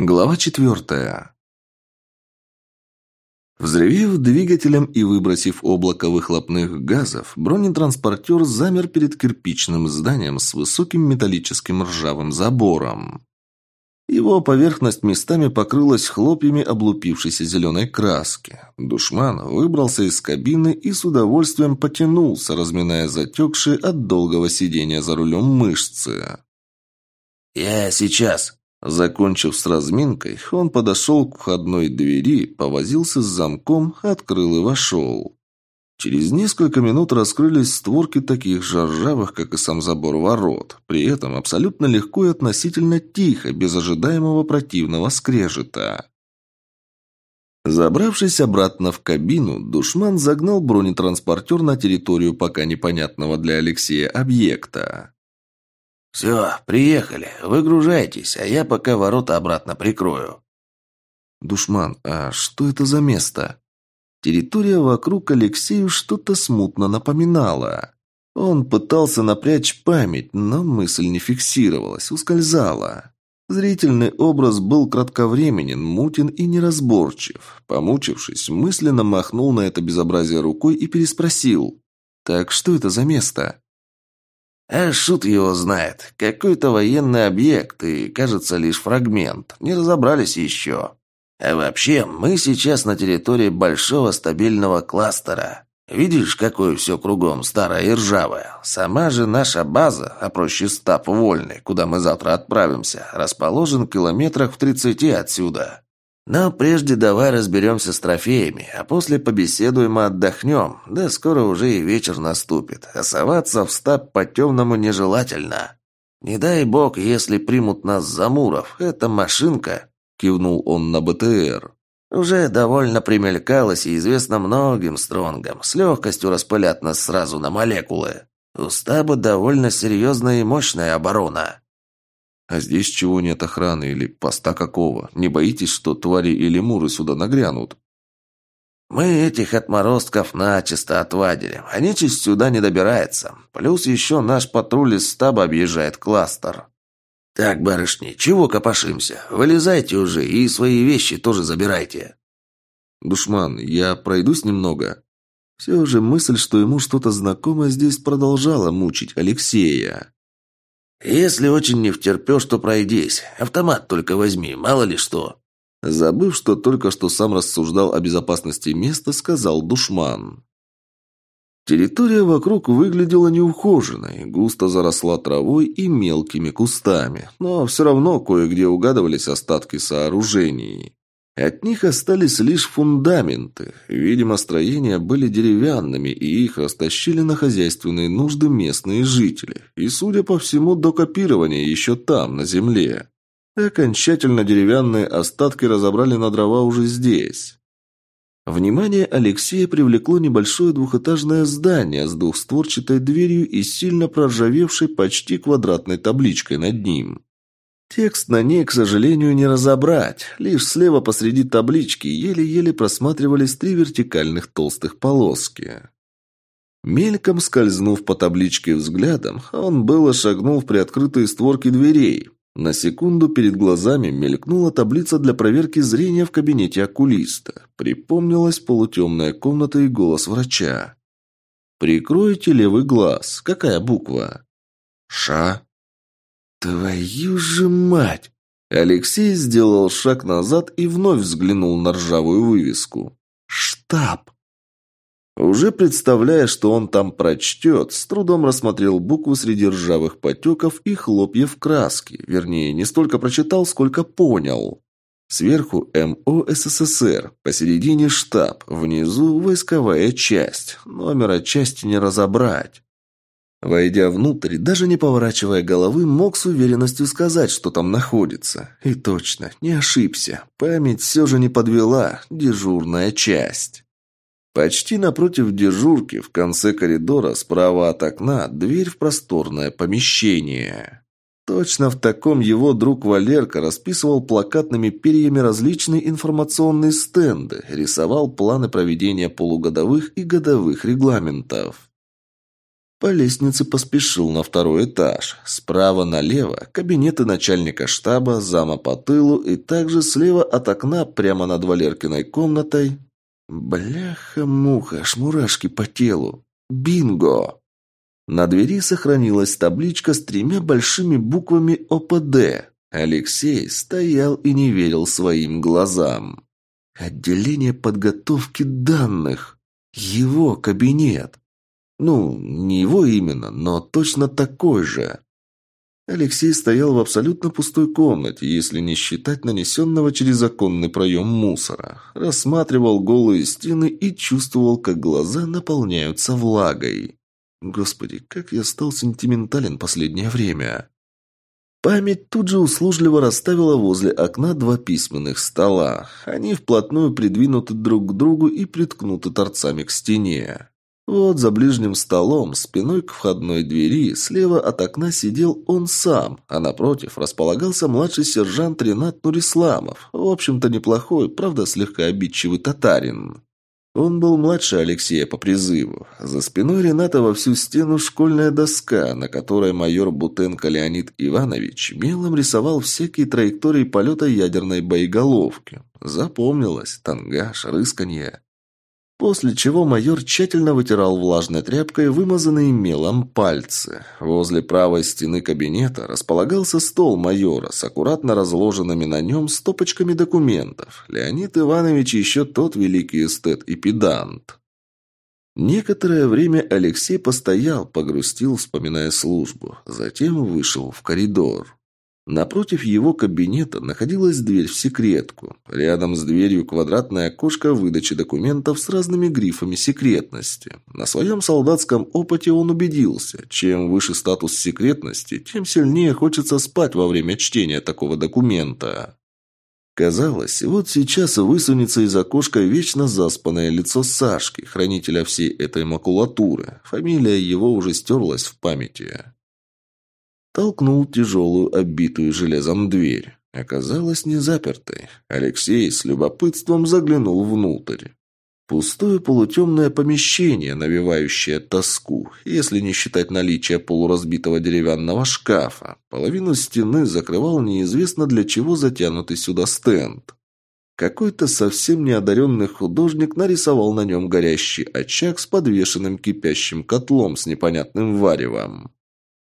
Глава четвертая. Взрывев двигателем и выбросив облако выхлопных газов, бронетранспортер замер перед кирпичным зданием с высоким металлическим ржавым забором. Его поверхность местами покрылась хлопьями облупившейся зеленой краски. Душман выбрался из кабины и с удовольствием потянулся, разминая затекшие от долгого сидения за рулем мышцы. «Я сейчас», Закончив с разминкой, он подошел к входной двери, повозился с замком, открыл и вошел. Через несколько минут раскрылись створки таких же ржавых, как и сам забор ворот. При этом абсолютно легко и относительно тихо, без ожидаемого противного скрежета. Забравшись обратно в кабину, душман загнал бронетранспортер на территорию пока непонятного для Алексея объекта. «Все, приехали. Выгружайтесь, а я пока ворота обратно прикрою». «Душман, а что это за место?» Территория вокруг Алексею что-то смутно напоминала. Он пытался напрячь память, но мысль не фиксировалась, ускользала. Зрительный образ был кратковременен, мутен и неразборчив. Помучившись, мысленно махнул на это безобразие рукой и переспросил. «Так что это за место?» А шут его знает. Какой-то военный объект и, кажется, лишь фрагмент. Не разобрались еще. А вообще, мы сейчас на территории большого стабильного кластера. Видишь, какое все кругом старое и ржавое. Сама же наша база, а проще стаб вольный, куда мы завтра отправимся, расположен в километрах в тридцати отсюда. Но прежде давай разберемся с трофеями, а после побеседуем и отдохнем. Да скоро уже и вечер наступит. А соваться в стаб по-темному нежелательно. Не дай бог, если примут нас за Муров. Эта машинка, кивнул он на БТР. Уже довольно примелькалась и известно многим стронгам. С легкостью распылят нас сразу на молекулы. У стаба довольно серьезная и мощная оборона. А здесь чего нет охраны или поста какого? Не боитесь, что твари или муры сюда нагрянут? Мы этих отморозков начисто отвадили. А нечисть сюда не добирается. Плюс еще наш патруль из стаба объезжает кластер. Так, барышни, чего копошимся? Вылезайте уже и свои вещи тоже забирайте. Душман, я пройдусь немного. Все же мысль, что ему что-то знакомое здесь продолжала мучить Алексея. «Если очень не втерпешь, то пройдись. Автомат только возьми, мало ли что». Забыв, что только что сам рассуждал о безопасности места, сказал душман. Территория вокруг выглядела неухоженной, густо заросла травой и мелкими кустами, но все равно кое-где угадывались остатки сооружений. От них остались лишь фундаменты. Видимо, строения были деревянными, и их растащили на хозяйственные нужды местные жители. И, судя по всему, до копирования еще там, на земле. Окончательно деревянные остатки разобрали на дрова уже здесь. Внимание Алексея привлекло небольшое двухэтажное здание с двухстворчатой дверью и сильно проржавевшей почти квадратной табличкой над ним. Текст на ней, к сожалению, не разобрать. Лишь слева посреди таблички еле-еле просматривались три вертикальных толстых полоски. Мельком скользнув по табличке взглядом, он было шагнул в приоткрытые створки дверей. На секунду перед глазами мелькнула таблица для проверки зрения в кабинете окулиста. Припомнилась полутемная комната и голос врача. «Прикройте левый глаз. Какая буква?» «Ша», «Твою же мать!» Алексей сделал шаг назад и вновь взглянул на ржавую вывеску. «Штаб!» Уже представляя, что он там прочтет, с трудом рассмотрел буквы среди ржавых потеков и хлопьев краски. Вернее, не столько прочитал, сколько понял. Сверху МО СССР, посередине штаб, внизу войсковая часть. Номера части не разобрать. Войдя внутрь, даже не поворачивая головы, мог с уверенностью сказать, что там находится. И точно, не ошибся. Память все же не подвела. Дежурная часть. Почти напротив дежурки, в конце коридора, справа от окна, дверь в просторное помещение. Точно в таком его друг Валерка расписывал плакатными перьями различные информационные стенды, рисовал планы проведения полугодовых и годовых регламентов. По лестнице поспешил на второй этаж. Справа налево – кабинеты начальника штаба, зама по тылу и также слева от окна прямо над Валеркиной комнатой. Бляха-муха, шмурашки по телу. Бинго! На двери сохранилась табличка с тремя большими буквами ОПД. Алексей стоял и не верил своим глазам. Отделение подготовки данных. Его кабинет. Ну, не его именно, но точно такой же. Алексей стоял в абсолютно пустой комнате, если не считать нанесенного через оконный проем мусора. Рассматривал голые стены и чувствовал, как глаза наполняются влагой. Господи, как я стал сентиментален последнее время. Память тут же услужливо расставила возле окна два письменных стола. Они вплотную придвинуты друг к другу и приткнуты торцами к стене. Вот за ближним столом, спиной к входной двери, слева от окна сидел он сам, а напротив располагался младший сержант Ренат Нурисламов, в общем-то неплохой, правда слегка обидчивый татарин. Он был младше Алексея по призыву. За спиной Рената во всю стену школьная доска, на которой майор Бутенко Леонид Иванович мелом рисовал всякие траектории полета ядерной боеголовки. Запомнилось, тангаж, рысканье. После чего майор тщательно вытирал влажной тряпкой вымазанные мелом пальцы. Возле правой стены кабинета располагался стол майора с аккуратно разложенными на нем стопочками документов. Леонид Иванович еще тот великий эстет и педант. Некоторое время Алексей постоял, погрустил, вспоминая службу. Затем вышел в коридор. Напротив его кабинета находилась дверь в секретку. Рядом с дверью квадратное окошко выдачи документов с разными грифами секретности. На своем солдатском опыте он убедился, чем выше статус секретности, тем сильнее хочется спать во время чтения такого документа. Казалось, вот сейчас высунется из окошка вечно заспанное лицо Сашки, хранителя всей этой макулатуры. Фамилия его уже стерлась в памяти. Толкнул тяжелую, оббитую железом дверь. Оказалась не запертой. Алексей с любопытством заглянул внутрь. Пустое полутемное помещение, навевающее тоску, если не считать наличие полуразбитого деревянного шкафа. Половину стены закрывал неизвестно для чего затянутый сюда стенд. Какой-то совсем неодаренный художник нарисовал на нем горящий очаг с подвешенным кипящим котлом с непонятным варевом.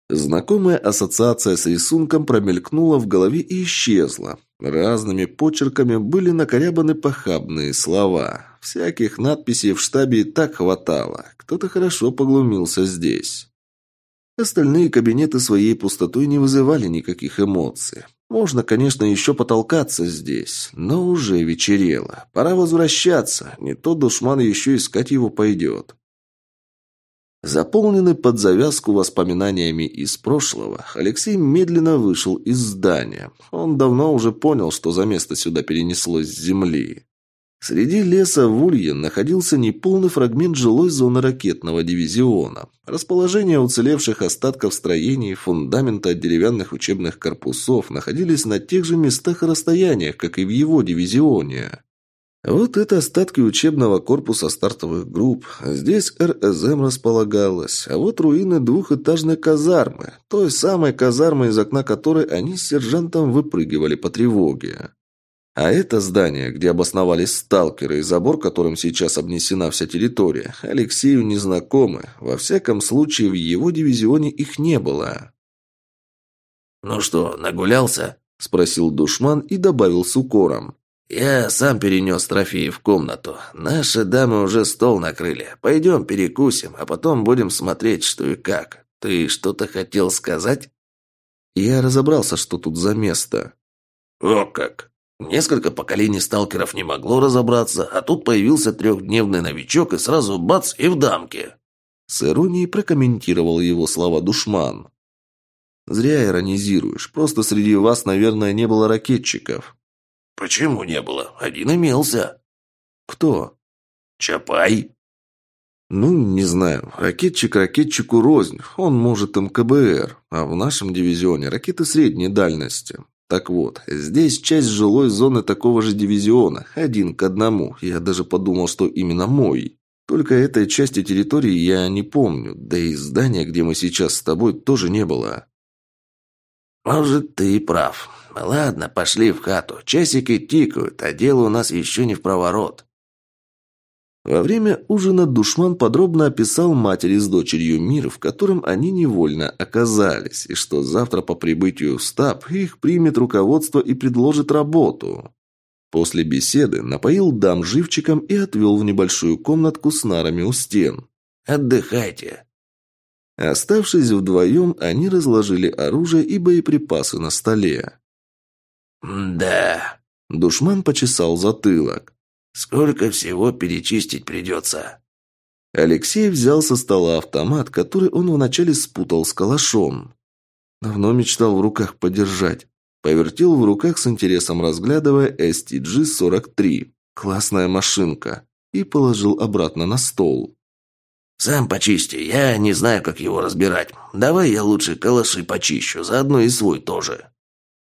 Знакомая ассоциация с рисунком промелькнула в голове и исчезла. Разными почерками были накорябаны похабные слова. Всяких надписей в штабе и так хватало. Кто-то хорошо поглумился здесь. Остальные кабинеты своей пустотой не вызывали никаких эмоций. Можно, конечно, еще потолкаться здесь, но уже вечерело. Пора возвращаться, не то душман еще искать его пойдет. Заполненный под завязку воспоминаниями из прошлого, Алексей медленно вышел из здания. Он давно уже понял, что за место сюда перенеслось с земли. Среди леса в Улье находился неполный фрагмент жилой зоны ракетного дивизиона. Расположение уцелевших остатков строений, фундамента деревянных учебных корпусов находились на тех же местах и расстояниях, как и в его дивизионе. Вот это остатки учебного корпуса стартовых групп. Здесь РСМ располагалась, а вот руины двухэтажной казармы, той самой казармы, из окна которой они с сержантом выпрыгивали по тревоге. А это здание, где обосновались сталкеры и забор, которым сейчас обнесена вся территория, Алексею незнакомы. Во всяком случае, в его дивизионе их не было. «Ну что, нагулялся?» – спросил душман и добавил с укором. «Я сам перенес трофеи в комнату. Наши дамы уже стол накрыли. Пойдем перекусим, а потом будем смотреть, что и как. Ты что-то хотел сказать?» Я разобрался, что тут за место. «О как! Несколько поколений сталкеров не могло разобраться, а тут появился трехдневный новичок и сразу бац и в дамке!» С иронией прокомментировал его слова душман. «Зря иронизируешь. Просто среди вас, наверное, не было ракетчиков. «Почему не было? Один имелся». «Кто?» «Чапай». «Ну, не знаю. Ракетчик ракетчику рознь. Он может МКБР, а в нашем дивизионе ракеты средней дальности. Так вот, здесь часть жилой зоны такого же дивизиона, один к одному. Я даже подумал, что именно мой. Только этой части территории я не помню, да и здания, где мы сейчас с тобой, тоже не было. Может, ты и прав. Ладно, пошли в хату. Часики тикают, а дело у нас еще не в проворот. Во время ужина душман подробно описал матери с дочерью мир, в котором они невольно оказались, и что завтра по прибытию в стаб их примет руководство и предложит работу. После беседы напоил дам живчиком и отвел в небольшую комнатку с нарами у стен. «Отдыхайте». Оставшись вдвоем, они разложили оружие и боеприпасы на столе. «Да». Душман почесал затылок. Сколько всего перечистить придется?» Алексей взял со стола автомат, который он вначале спутал с калашом. Давно мечтал в руках подержать. Повертел в руках с интересом, разглядывая STG-43. Классная машинка. И положил обратно на стол. «Сам почисти, я не знаю, как его разбирать. Давай я лучше калаши почищу, заодно и свой тоже».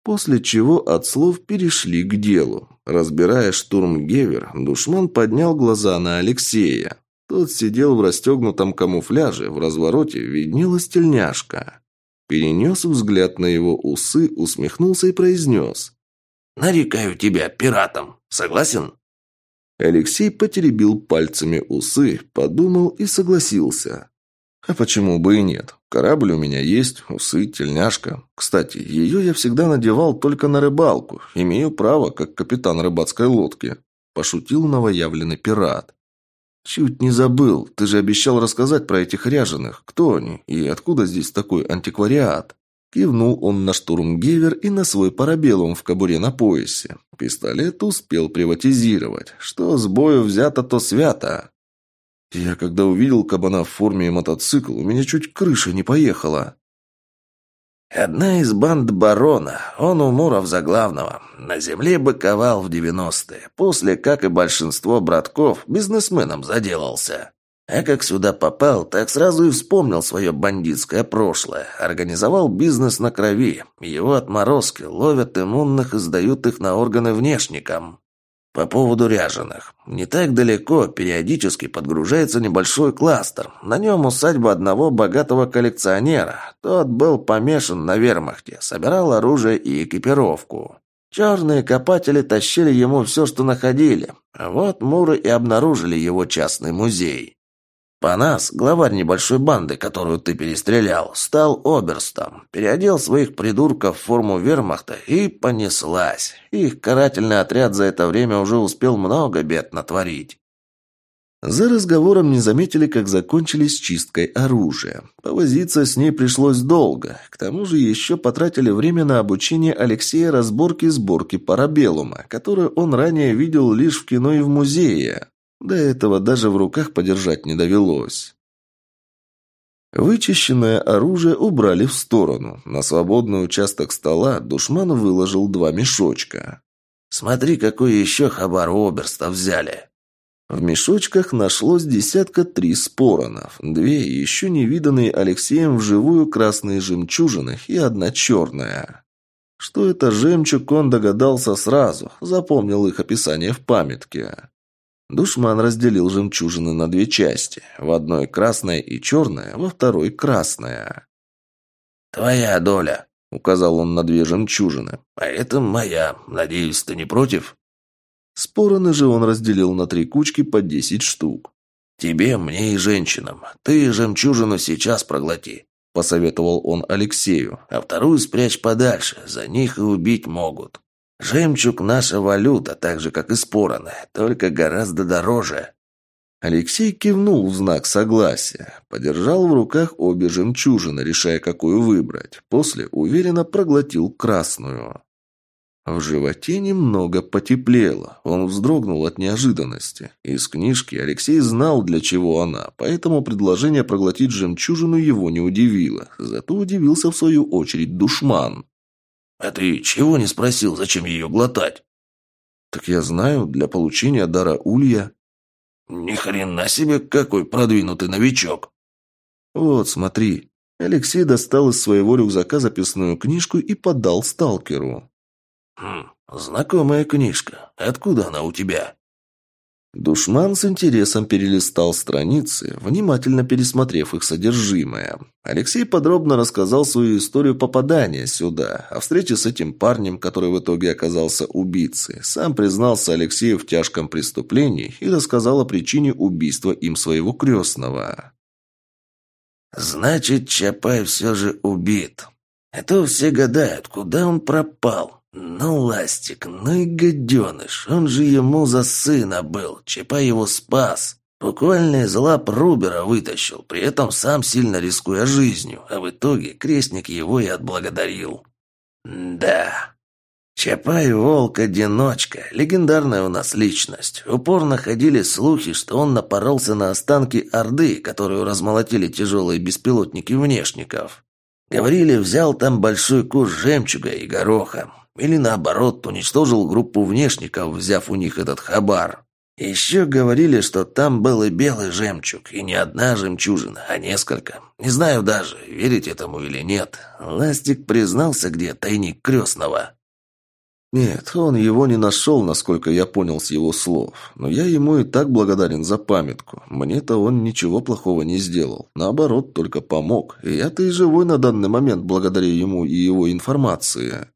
После чего от слов перешли к делу. Разбирая штурм Гевер, душман поднял глаза на Алексея. Тот сидел в расстегнутом камуфляже, в развороте виднелась тельняшка. Перенес взгляд на его усы, усмехнулся и произнес. «Нарекаю тебя пиратом. Согласен?» Алексей потеребил пальцами усы, подумал и согласился. А почему бы и нет? Корабль у меня есть, усы, тельняшка. Кстати, ее я всегда надевал только на рыбалку. Имею право, как капитан рыбацкой лодки. Пошутил новоявленный пират. Чуть не забыл. Ты же обещал рассказать про этих ряженых. Кто они и откуда здесь такой антиквариат? Кивнул он на штурм Гевер и на свой парабеллум в кобуре на поясе. Пистолет успел приватизировать. Что с бою взято, то свято. Я когда увидел кабана в форме и мотоцикл, у меня чуть крыша не поехала. Одна из банд барона, он у Муров за главного. На земле быковал в девяностые, после, как и большинство братков, бизнесменом заделался. А как сюда попал, так сразу и вспомнил свое бандитское прошлое. Организовал бизнес на крови. Его отморозки ловят иммунных и сдают их на органы внешникам. По поводу ряженых. Не так далеко периодически подгружается небольшой кластер. На нем усадьба одного богатого коллекционера. Тот был помешан на вермахте, собирал оружие и экипировку. Черные копатели тащили ему все, что находили. Вот муры и обнаружили его частный музей. Панас, главарь небольшой банды, которую ты перестрелял, стал оберстом, переодел своих придурков в форму вермахта и понеслась. Их карательный отряд за это время уже успел много бед натворить. За разговором не заметили, как закончились чисткой оружия. Повозиться с ней пришлось долго. К тому же еще потратили время на обучение Алексея разборке сборки парабеллума, которую он ранее видел лишь в кино и в музее. До этого даже в руках подержать не довелось. Вычищенное оружие убрали в сторону. На свободный участок стола душман выложил два мешочка. «Смотри, какой еще хабар у оберста взяли!» В мешочках нашлось десятка три споронов, две еще не виданные Алексеем вживую красные жемчужины и одна черная. Что это жемчуг, он догадался сразу, запомнил их описание в памятке. Душман разделил жемчужины на две части. В одной красная и черная, во второй красная. «Твоя доля», — указал он на две жемчужины. «А это моя. Надеюсь, ты не против?» Спороны же он разделил на три кучки по десять штук. «Тебе, мне и женщинам. Ты жемчужину сейчас проглоти», — посоветовал он Алексею. «А вторую спрячь подальше, за них и убить могут». Жемчуг – наша валюта, так же, как и спороны, только гораздо дороже». Алексей кивнул в знак согласия, подержал в руках обе жемчужины, решая, какую выбрать. После уверенно проглотил красную. В животе немного потеплело. Он вздрогнул от неожиданности. Из книжки Алексей знал, для чего она, поэтому предложение проглотить жемчужину его не удивило. Зато удивился, в свою очередь, душман. «А ты чего не спросил, зачем ее глотать?» «Так я знаю, для получения дара улья». «Ни хрена себе, какой продвинутый новичок!» «Вот, смотри». Алексей достал из своего рюкзака записную книжку и подал сталкеру. «Хм, знакомая книжка. Откуда она у тебя?» Душман с интересом перелистал страницы, внимательно пересмотрев их содержимое. Алексей подробно рассказал свою историю попадания сюда, о встрече с этим парнем, который в итоге оказался убийцей. Сам признался Алексею в тяжком преступлении и рассказал о причине убийства им своего крестного. «Значит, Чапай все же убит. Это все гадают, куда он пропал. «Ну, Ластик, ну и гаденыш, он же ему за сына был, Чапа его спас. Буквально из лап Рубера вытащил, при этом сам сильно рискуя жизнью, а в итоге крестник его и отблагодарил». «Да, Чапай волк-одиночка, легендарная у нас личность. Упорно ходили слухи, что он напоролся на останки Орды, которую размолотили тяжелые беспилотники внешников. Говорили, взял там большой куш жемчуга и гороха. Или наоборот, уничтожил группу внешников, взяв у них этот хабар. Еще говорили, что там был и белый жемчуг, и не одна жемчужина, а несколько. Не знаю даже, верить этому или нет. Ластик признался, где тайник крестного. Нет, он его не нашел, насколько я понял с его слов. Но я ему и так благодарен за памятку. Мне-то он ничего плохого не сделал. Наоборот, только помог. И я-то и живой на данный момент благодаря ему и его информации.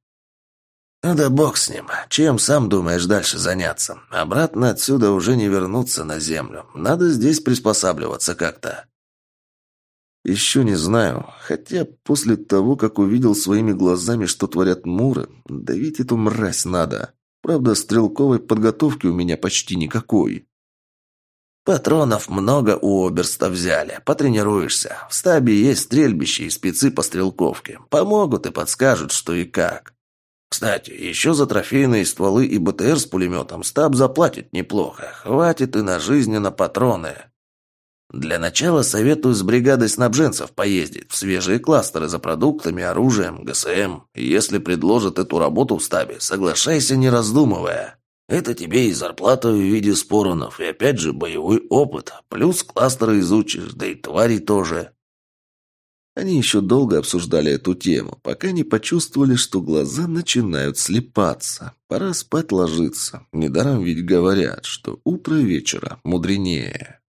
«Ну да бог с ним. Чем сам думаешь дальше заняться? Обратно отсюда уже не вернуться на землю. Надо здесь приспосабливаться как-то». «Еще не знаю. Хотя после того, как увидел своими глазами, что творят муры, давить эту мразь надо. Правда, стрелковой подготовки у меня почти никакой». «Патронов много у оберста взяли. Потренируешься. В стабе есть стрельбище и спецы по стрелковке. Помогут и подскажут, что и как». Кстати, еще за трофейные стволы и БТР с пулеметом стаб заплатит неплохо. Хватит и на жизнь, и на патроны. Для начала советую с бригадой снабженцев поездить в свежие кластеры за продуктами, оружием, ГСМ. если предложат эту работу в стабе, соглашайся, не раздумывая. Это тебе и зарплата в виде споронов, и опять же боевой опыт. Плюс кластеры изучишь, да и твари тоже. Они еще долго обсуждали эту тему, пока не почувствовали, что глаза начинают слепаться. Пора спать ложиться. Недаром ведь говорят, что утро вечера мудренее.